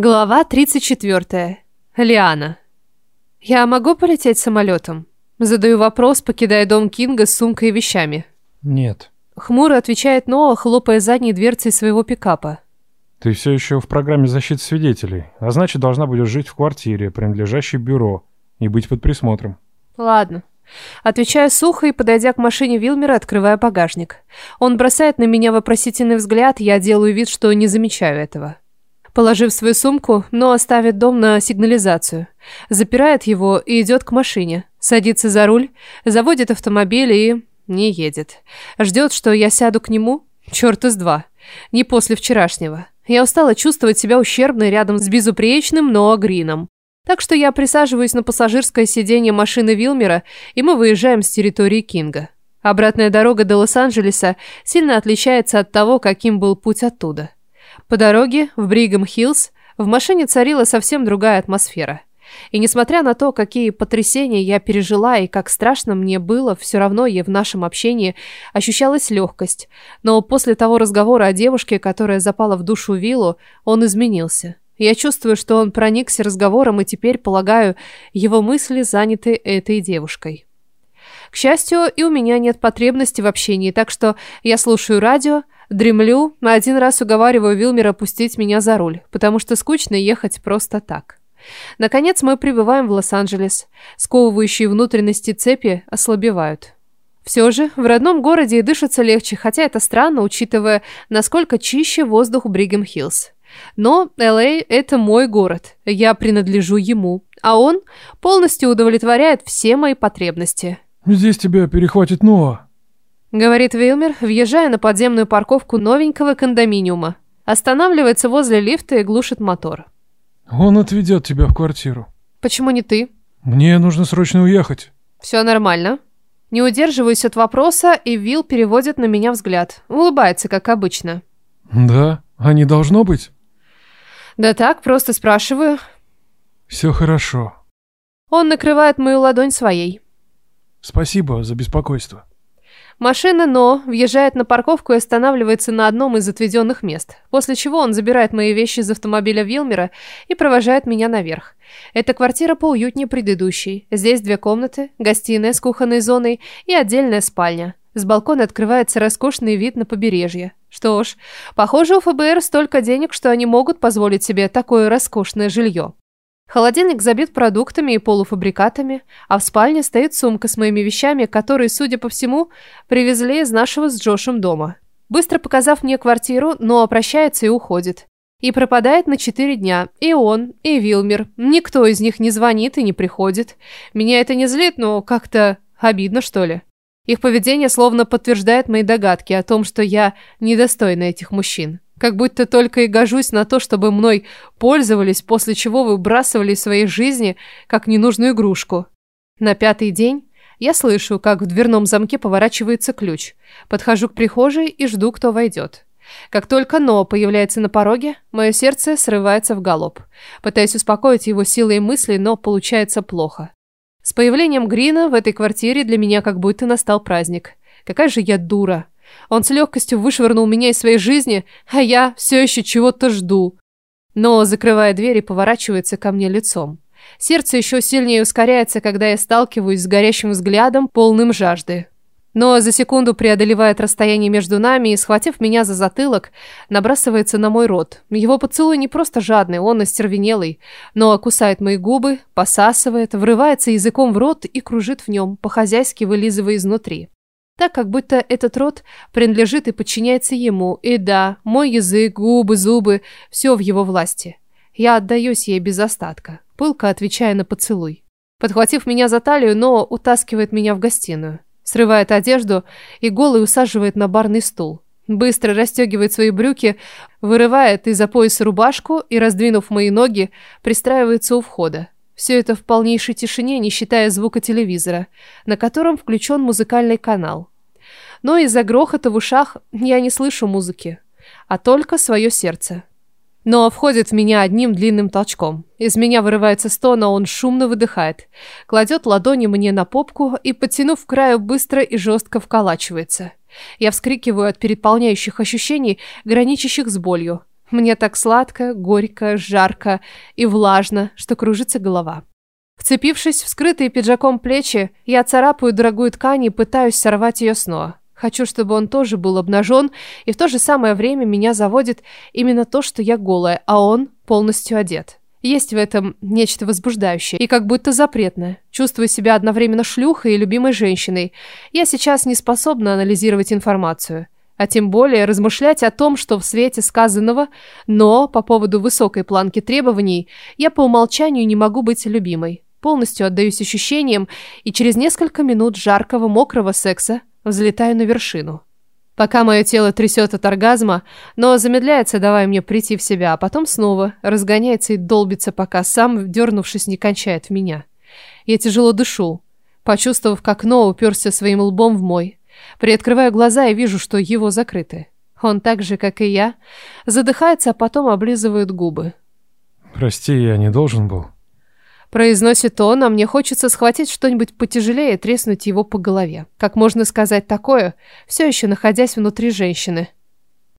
Глава 34. Лиана. «Я могу полететь самолетом?» Задаю вопрос, покидая дом Кинга с сумкой и вещами. Нет. Хмуро отвечает Ноа, хлопая задней дверцей своего пикапа. Ты все еще в программе защиты свидетелей, а значит, должна будешь жить в квартире, принадлежащей бюро, и быть под присмотром. Ладно. Отвечаю сухо и, подойдя к машине Вилмера, открываю багажник. Он бросает на меня вопросительный взгляд, я делаю вид, что не замечаю этого. Положив свою сумку, но оставит дом на сигнализацию. Запирает его и идет к машине. Садится за руль, заводит автомобиль и... не едет. Ждет, что я сяду к нему? Черт из два. Не после вчерашнего. Я устала чувствовать себя ущербной рядом с безупречным Ноа Грином. Так что я присаживаюсь на пассажирское сиденье машины Вилмера, и мы выезжаем с территории Кинга. Обратная дорога до Лос-Анджелеса сильно отличается от того, каким был путь оттуда. По дороге в Бригам-Хиллз в машине царила совсем другая атмосфера. И несмотря на то, какие потрясения я пережила и как страшно мне было, все равно и в нашем общении ощущалась легкость. Но после того разговора о девушке, которая запала в душу Виллу, он изменился. Я чувствую, что он проникся разговором, и теперь, полагаю, его мысли заняты этой девушкой. К счастью, и у меня нет потребности в общении, так что я слушаю радио, Дремлю, на один раз уговариваю Вилмера пустить меня за руль, потому что скучно ехать просто так. Наконец мы прибываем в Лос-Анджелес. Сковывающие внутренности цепи ослабевают. Все же, в родном городе и дышится легче, хотя это странно, учитывая, насколько чище воздух Бригем-Хиллз. Но Л.А. – это мой город, я принадлежу ему, а он полностью удовлетворяет все мои потребности. «Здесь тебя перехватит Ноа», Говорит Вилмер, въезжая на подземную парковку новенького кондоминиума. Останавливается возле лифта и глушит мотор. Он отведет тебя в квартиру. Почему не ты? Мне нужно срочно уехать. Все нормально. Не удерживаюсь от вопроса, и Вил переводит на меня взгляд. Улыбается, как обычно. Да, а не должно быть? Да так, просто спрашиваю. Все хорошо. Он накрывает мою ладонь своей. Спасибо за беспокойство. Машина «Но» въезжает на парковку и останавливается на одном из отведенных мест, после чего он забирает мои вещи из автомобиля Вилмера и провожает меня наверх. Эта квартира поуютнее предыдущей. Здесь две комнаты, гостиная с кухонной зоной и отдельная спальня. С балкона открывается роскошный вид на побережье. Что ж, похоже, у ФБР столько денег, что они могут позволить себе такое роскошное жилье. Холодильник забит продуктами и полуфабрикатами, а в спальне стоит сумка с моими вещами, которые, судя по всему, привезли из нашего с Джошем дома. Быстро показав мне квартиру, но прощается и уходит. И пропадает на четыре дня. И он, и Вилмер. Никто из них не звонит и не приходит. Меня это не злит, но как-то обидно, что ли. Их поведение словно подтверждает мои догадки о том, что я недостойна этих мужчин. Как будто только и гожусь на то, чтобы мной пользовались, после чего выбрасывали из своей жизни как ненужную игрушку. На пятый день я слышу, как в дверном замке поворачивается ключ. Подхожу к прихожей и жду, кто войдет. Как только Но появляется на пороге, мое сердце срывается в галоп. Пытаюсь успокоить его силой мысли, но получается плохо. С появлением Грина в этой квартире для меня как будто настал праздник. Какая же я дура. Он с легкостью вышвырнул меня из своей жизни, а я все еще чего-то жду. Но, закрывая дверь, и поворачивается ко мне лицом. Сердце еще сильнее ускоряется, когда я сталкиваюсь с горящим взглядом, полным жажды. Но за секунду преодолевает расстояние между нами и, схватив меня за затылок, набрасывается на мой рот. Его поцелуй не просто жадный, он остервенелый, но кусает мои губы, посасывает, врывается языком в рот и кружит в нем, по-хозяйски вылизывая изнутри так как будто этот род принадлежит и подчиняется ему. И да, мой язык, губы, зубы – все в его власти. Я отдаюсь ей без остатка, пылко отвечая на поцелуй. Подхватив меня за талию, но утаскивает меня в гостиную. Срывает одежду и голый усаживает на барный стул. Быстро расстегивает свои брюки, вырывает из-за пояса рубашку и, раздвинув мои ноги, пристраивается у входа. Все это в полнейшей тишине, не считая звука телевизора, на котором включен музыкальный канал. Но из-за грохота в ушах я не слышу музыки, а только свое сердце. Но входит в меня одним длинным толчком. Из меня вырывается стон, а он шумно выдыхает. Кладет ладони мне на попку и, подтянув к краю, быстро и жестко вколачивается. Я вскрикиваю от переполняющих ощущений, граничащих с болью. Мне так сладко, горько, жарко и влажно, что кружится голова. Вцепившись в скрытые пиджаком плечи, я царапаю дорогую ткань и пытаюсь сорвать ее снова. Хочу, чтобы он тоже был обнажен, и в то же самое время меня заводит именно то, что я голая, а он полностью одет. Есть в этом нечто возбуждающее и как будто запретное. Чувствую себя одновременно шлюхой и любимой женщиной. Я сейчас не способна анализировать информацию. А тем более размышлять о том, что в свете сказанного, но по поводу высокой планки требований я по умолчанию не могу быть любимой. Полностью отдаюсь ощущениям и через несколько минут жаркого мокрого секса взлетаю на вершину. Пока мое тело трясет от оргазма, но замедляется, давая мне прийти в себя, а потом снова разгоняется и долбится, пока сам, дернувшись, не кончает в меня. Я тяжело дышу, почувствовав, как Ноа уперся своим лбом в мой. Приоткрываю глаза и вижу, что его закрыты. Он так же, как и я, задыхается, а потом облизывает губы. «Прости, я не должен был». Произносит он, а мне хочется схватить что-нибудь потяжелее и треснуть его по голове. Как можно сказать такое, все еще находясь внутри женщины?